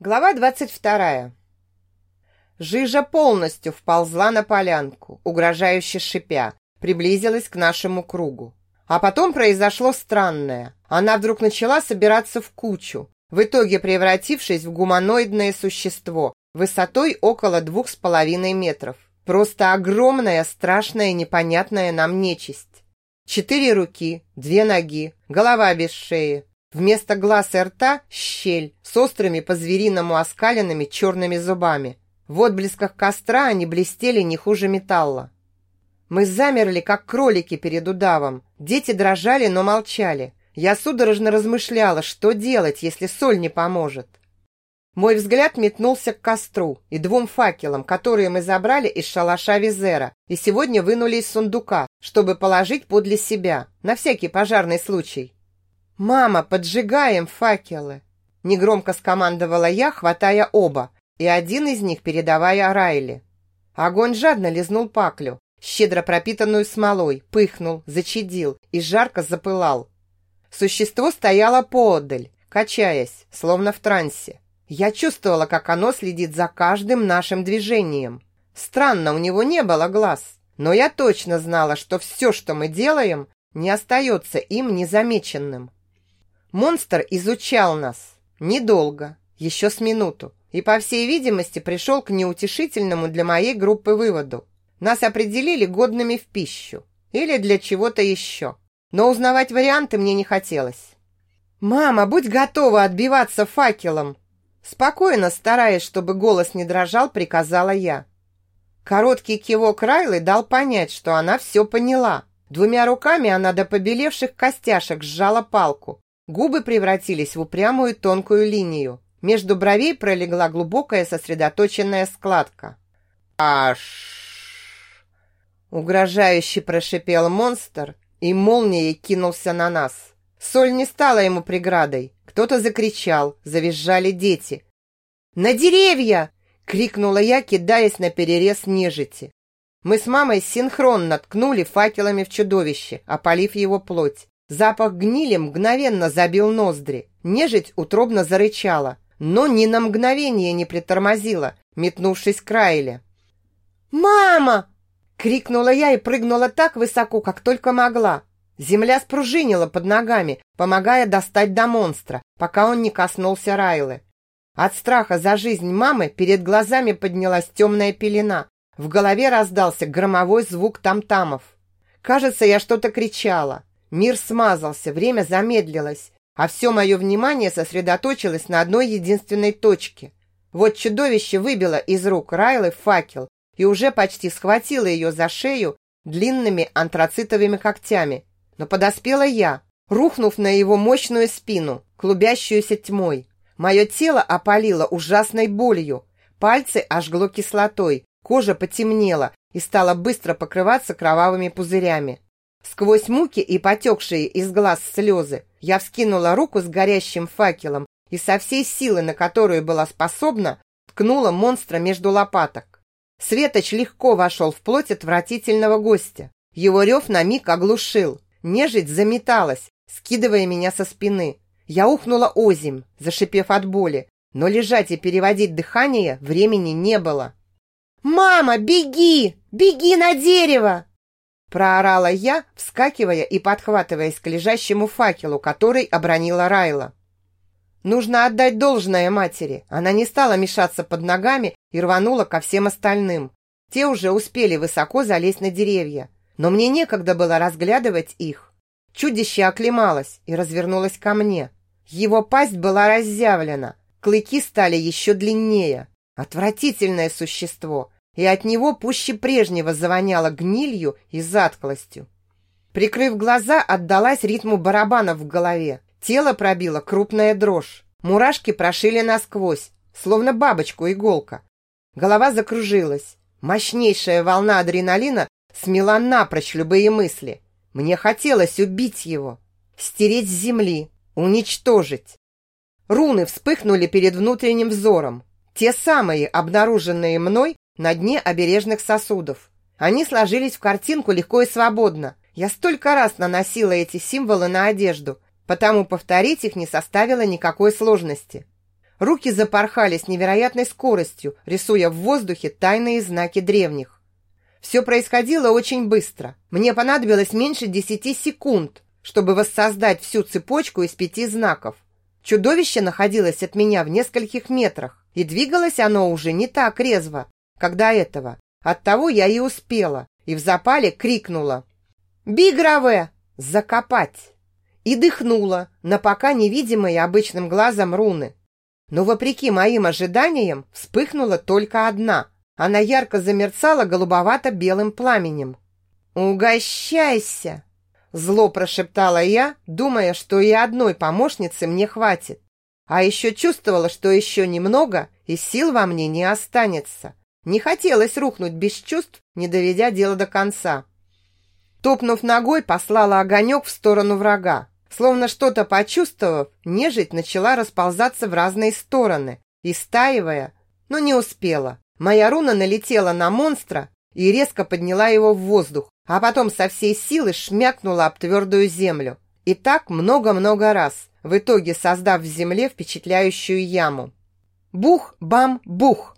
Глава двадцать вторая. Жижа полностью вползла на полянку, угрожающе шипя, приблизилась к нашему кругу. А потом произошло странное. Она вдруг начала собираться в кучу, в итоге превратившись в гуманоидное существо высотой около двух с половиной метров. Просто огромная, страшная, непонятная нам нечисть. Четыре руки, две ноги, голова без шеи, Вместо глаз и рта – щель с острыми по-звериному оскаленными черными зубами. В отблесках костра они блестели не хуже металла. Мы замерли, как кролики перед удавом. Дети дрожали, но молчали. Я судорожно размышляла, что делать, если соль не поможет. Мой взгляд метнулся к костру и двум факелам, которые мы забрали из шалаша Визера и сегодня вынули из сундука, чтобы положить подле себя, на всякий пожарный случай. «Мама, поджигаем факелы!» Негромко скомандовала я, хватая оба, и один из них передавая Райли. Огонь жадно лизнул паклю, щедро пропитанную смолой, пыхнул, зачадил и жарко запылал. Существо стояло поодаль, качаясь, словно в трансе. Я чувствовала, как оно следит за каждым нашим движением. Странно, у него не было глаз, но я точно знала, что все, что мы делаем, не остается им незамеченным. Монстр изучал нас. Недолго, еще с минуту. И, по всей видимости, пришел к неутешительному для моей группы выводу. Нас определили годными в пищу. Или для чего-то еще. Но узнавать варианты мне не хотелось. «Мама, будь готова отбиваться факелом!» Спокойно, стараясь, чтобы голос не дрожал, приказала я. Короткий кивок Райлы дал понять, что она все поняла. Двумя руками она до побелевших костяшек сжала палку, Губы превратились в упрямую тонкую линию. Между бровей пролегла глубокая сосредоточенная складка. «Аш!» Угрожающе прошипел монстр и молнией кинулся на нас. Соль не стала ему преградой. Кто-то закричал, завизжали дети. «На деревья!» — крикнула я, кидаясь на перерез нежити. Мы с мамой синхронно ткнули факелами в чудовище, опалив его плоть. Запах гнили мгновенно забил ноздри. Нежить утробно зарычала, но ни на мгновение не притормозила, метнувшись к Райле. «Мама!» — крикнула я и прыгнула так высоко, как только могла. Земля спружинила под ногами, помогая достать до монстра, пока он не коснулся Райлы. От страха за жизнь мамы перед глазами поднялась темная пелена. В голове раздался громовой звук там-тамов. Кажется, я что-то кричала. Мир смазался, время замедлилось, а все мое внимание сосредоточилось на одной единственной точке. Вот чудовище выбило из рук Райлы факел и уже почти схватило ее за шею длинными антрацитовыми когтями. Но подоспела я, рухнув на его мощную спину, клубящуюся тьмой. Мое тело опалило ужасной болью, пальцы ожгло кислотой, кожа потемнела и стала быстро покрываться кровавыми пузырями. Сквозь муки и потекшие из глаз слезы я вскинула руку с горящим факелом и со всей силы, на которую была способна, ткнула монстра между лопаток. Светоч легко вошел в плоть отвратительного гостя. Его рев на миг оглушил. Нежить заметалась, скидывая меня со спины. Я ухнула озимь, зашипев от боли, но лежать и переводить дыхание времени не было. «Мама, беги! Беги на дерево!» Проорала я, вскакивая и подхватываясь к лежащему факелу, который обронила Райла. Нужно отдать должное матери. Она не стала мешаться под ногами и рванула ко всем остальным. Те уже успели высоко залезть на деревья. Но мне некогда было разглядывать их. Чудище оклемалось и развернулось ко мне. Его пасть была разъявлена. Клыки стали еще длиннее. Отвратительное существо и от него пуще прежнего завоняло гнилью и затклостью. Прикрыв глаза, отдалась ритму барабана в голове. Тело пробило крупная дрожь. Мурашки прошили насквозь, словно бабочку-иголка. Голова закружилась. Мощнейшая волна адреналина смела напрочь любые мысли. Мне хотелось убить его, стереть с земли, уничтожить. Руны вспыхнули перед внутренним взором. Те самые, обнаруженные мной на дне обережных сосудов. Они сложились в картинку легко и свободно. Я столько раз наносила эти символы на одежду, потому повторить их не составило никакой сложности. Руки запорхали с невероятной скоростью, рисуя в воздухе тайные знаки древних. Все происходило очень быстро. Мне понадобилось меньше десяти секунд, чтобы воссоздать всю цепочку из пяти знаков. Чудовище находилось от меня в нескольких метрах, и двигалось оно уже не так резво, до этого. Оттого я и успела, и в запале крикнула «Бигрове! Закопать!» и дыхнула на пока невидимые обычным глазом руны. Но вопреки моим ожиданиям вспыхнула только одна. Она ярко замерцала голубовато-белым пламенем. «Угощайся!» Зло прошептала я, думая, что и одной помощницы мне хватит. А еще чувствовала, что еще немного, и сил во мне не останется. Не хотелось рухнуть без чувств, не доведя дело до конца. Топнув ногой, послала огонек в сторону врага. Словно что-то почувствовав, нежить начала расползаться в разные стороны, истаивая, но не успела. Моя руна налетела на монстра и резко подняла его в воздух, а потом со всей силы шмякнула об твердую землю. И так много-много раз, в итоге создав в земле впечатляющую яму. Бух-бам-бух!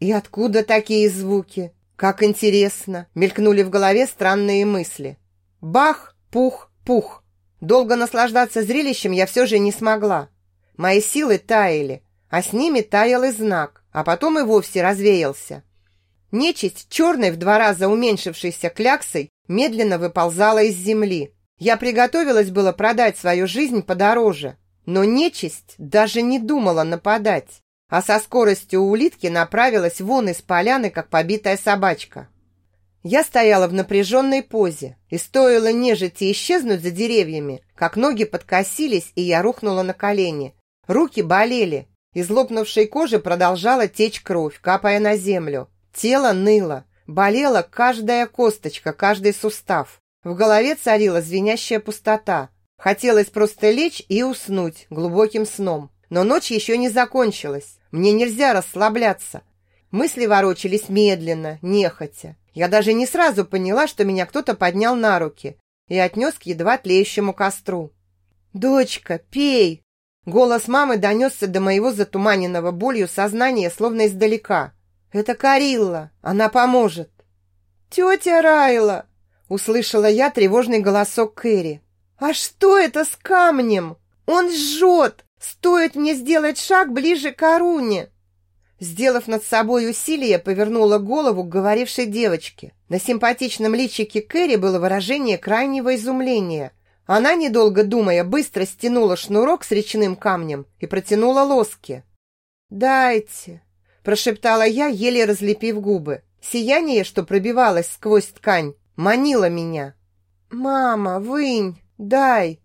И откуда такие звуки? Как интересно! Мелькнули в голове странные мысли. Бах-пух-пух! Долго наслаждаться зрелищем я все же не смогла. Мои силы таяли, а с ними таял и знак, а потом и вовсе развеялся. Нечисть, черной в два раза уменьшившейся кляксой, медленно выползала из земли. Я приготовилась было продать свою жизнь подороже, но нечисть даже не думала нападать, а со скоростью улитки направилась вон из поляны, как побитая собачка. Я стояла в напряженной позе, и стоило нежити исчезнуть за деревьями, как ноги подкосились, и я рухнула на колени. Руки болели, из лопнувшей кожи продолжала течь кровь, капая на землю. Тело ныло, болела каждая косточка, каждый сустав. В голове царила звенящая пустота. Хотелось просто лечь и уснуть глубоким сном. Но ночь еще не закончилась. Мне нельзя расслабляться. Мысли ворочались медленно, нехотя. Я даже не сразу поняла, что меня кто-то поднял на руки и отнес к едва тлеющему костру. «Дочка, пей!» Голос мамы донесся до моего затуманенного болью сознания, словно издалека. «Это Карилла, она поможет!» «Тетя Райла!» Услышала я тревожный голосок Кэрри. «А что это с камнем? Он жжет! Стоит мне сделать шаг ближе к Аруне!» Сделав над собой усилие, повернула голову к говорившей девочке. На симпатичном личике Кэрри было выражение крайнего изумления. Она, недолго думая, быстро стянула шнурок с речным камнем и протянула лоски. «Дайте», – прошептала я, еле разлепив губы. Сияние, что пробивалось сквозь ткань, манило меня. «Мама, вынь, дай!»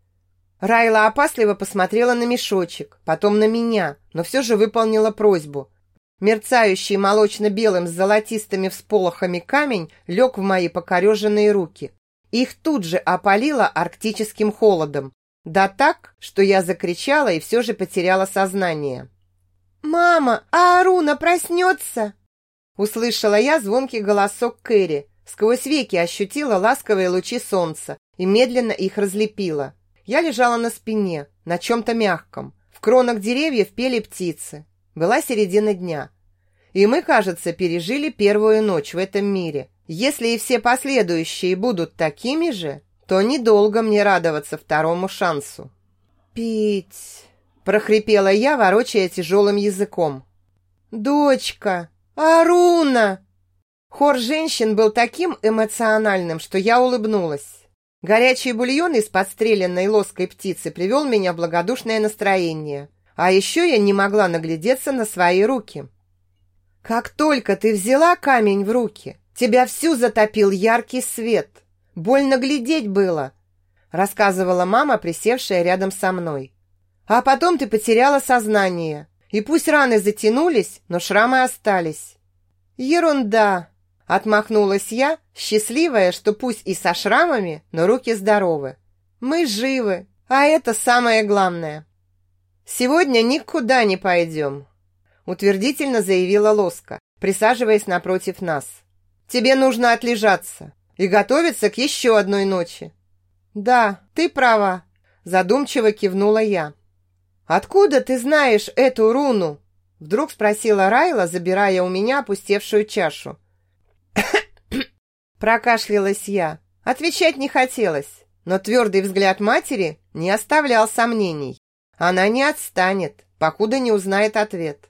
Райла опасливо посмотрела на мешочек, потом на меня, но все же выполнила просьбу. Мерцающий молочно-белым с золотистыми всполохами камень лег в мои покореженные руки. Их тут же опалило арктическим холодом. Да так, что я закричала и все же потеряла сознание. «Мама, а Аруна проснется?» Услышала я звонкий голосок Кэрри. Сквозь веки ощутила ласковые лучи солнца и медленно их разлепила. Я лежала на спине, на чем-то мягком. В кронах деревьев пели птицы. Была середина дня. И мы, кажется, пережили первую ночь в этом мире. Если и все последующие будут такими же, то недолго мне радоваться второму шансу. «Пить!» – прохрипела я, ворочая тяжелым языком. «Дочка! Аруна!» Хор женщин был таким эмоциональным, что я улыбнулась. Горячий бульон из подстреленной лоской птицы привел меня в благодушное настроение – а еще я не могла наглядеться на свои руки. Как только ты взяла камень в руки, тебя всю затопил яркий свет. Больно глядеть было, рассказывала мама, присевшая рядом со мной. А потом ты потеряла сознание. И пусть раны затянулись, но шрамы остались. Ерунда, отмахнулась я, счастливая, что пусть и со шрамами, но руки здоровы. Мы живы, а это самое главное. «Сегодня никуда не пойдем», – утвердительно заявила Лоска, присаживаясь напротив нас. «Тебе нужно отлежаться и готовиться к еще одной ночи». «Да, ты права», – задумчиво кивнула я. «Откуда ты знаешь эту руну?» Вдруг спросила Райла, забирая у меня опустевшую чашу. Прокашлялась я. Отвечать не хотелось, но твердый взгляд матери не оставлял сомнений. Она не отстанет, покуда не узнает ответ.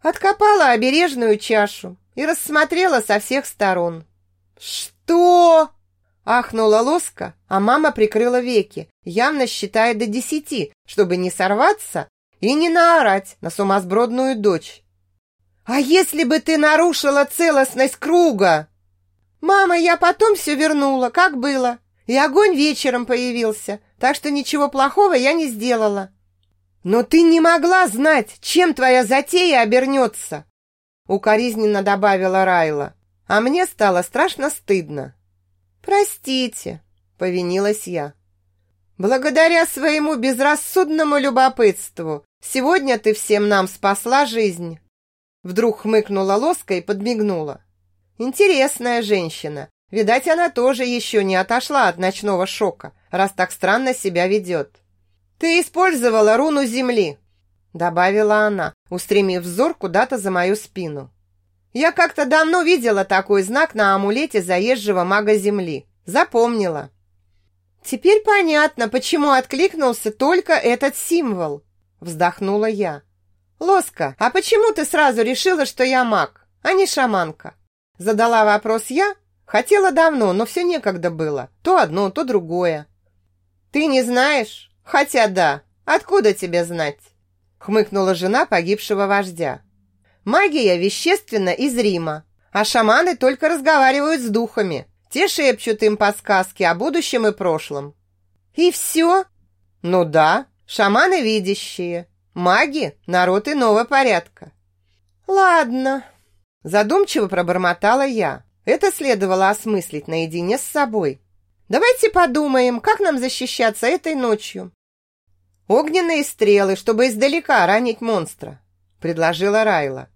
Откопала обережную чашу и рассмотрела со всех сторон. «Что?» Ахнула Лоска, а мама прикрыла веки, явно считая до десяти, чтобы не сорваться и не наорать на сумасбродную дочь. «А если бы ты нарушила целостность круга?» «Мама, я потом все вернула, как было, и огонь вечером появился, так что ничего плохого я не сделала». «Но ты не могла знать, чем твоя затея обернется!» Укоризненно добавила Райла, а мне стало страшно стыдно. «Простите», — повинилась я. «Благодаря своему безрассудному любопытству сегодня ты всем нам спасла жизнь». Вдруг хмыкнула Лоска и подмигнула. «Интересная женщина. Видать, она тоже еще не отошла от ночного шока, раз так странно себя ведет». «Ты использовала руну земли», — добавила она, устремив взор куда-то за мою спину. «Я как-то давно видела такой знак на амулете заезжего мага земли. Запомнила». «Теперь понятно, почему откликнулся только этот символ», — вздохнула я. «Лоска, а почему ты сразу решила, что я маг, а не шаманка?» Задала вопрос я. Хотела давно, но все некогда было. То одно, то другое. «Ты не знаешь?» Хотя да, откуда тебе знать? Хмыкнула жена погибшего вождя. Магия вещественна и зрима, а шаманы только разговаривают с духами. Те шепчут им подсказки о будущем и прошлом. И все? Ну да, шаманы видящие. Маги – народ иного порядка. Ладно, задумчиво пробормотала я. Это следовало осмыслить наедине с собой. Давайте подумаем, как нам защищаться этой ночью. «Огненные стрелы, чтобы издалека ранить монстра», – предложила Райла.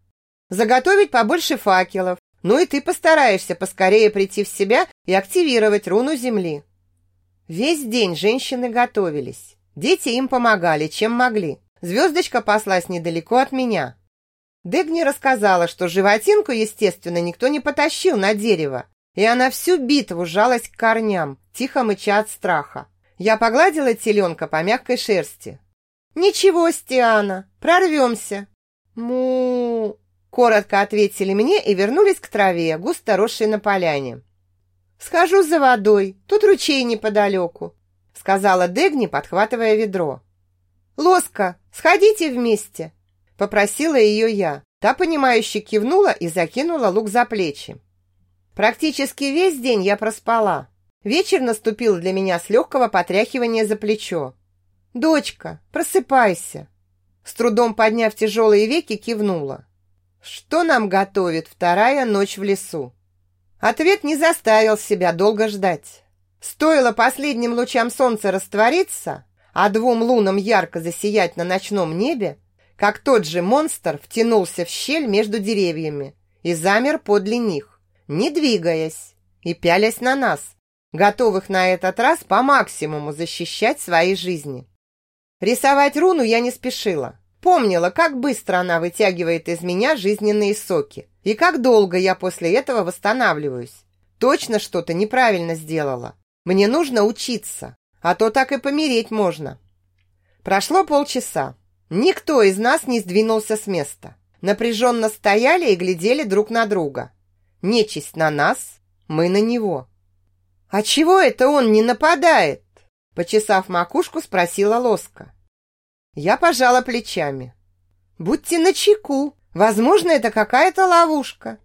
«Заготовить побольше факелов, ну и ты постараешься поскорее прийти в себя и активировать руну земли». Весь день женщины готовились. Дети им помогали, чем могли. Звездочка паслась недалеко от меня. Дегни рассказала, что животинку, естественно, никто не потащил на дерево, и она всю битву жалась к корням, тихо мыча от страха. Я погладила теленка по мягкой шерсти. «Ничего, Стиана, прорвемся!» му Коротко ответили мне и вернулись к траве, густо росшей на поляне. «Схожу за водой, тут ручей неподалеку», сказала Дегни, подхватывая ведро. «Лоска, сходите вместе», попросила ее я. Та, понимающе кивнула и закинула лук за плечи. Практически весь день я проспала. Вечер наступил для меня с легкого потряхивания за плечо. «Дочка, просыпайся!» С трудом подняв тяжелые веки, кивнула. «Что нам готовит вторая ночь в лесу?» Ответ не заставил себя долго ждать. Стоило последним лучам солнца раствориться, а двум лунам ярко засиять на ночном небе, как тот же монстр втянулся в щель между деревьями и замер подле них, не двигаясь и пялясь на нас, готовых на этот раз по максимуму защищать свои жизни. Рисовать руну я не спешила. Помнила, как быстро она вытягивает из меня жизненные соки и как долго я после этого восстанавливаюсь. Точно что-то неправильно сделала. Мне нужно учиться, а то так и помереть можно. Прошло полчаса. Никто из нас не сдвинулся с места. Напряженно стояли и глядели друг на друга. Нечисть на нас, мы на него. «А чего это он не нападает?» Почесав макушку, спросила Лоска. Я пожала плечами. «Будьте начеку. Возможно, это какая-то ловушка.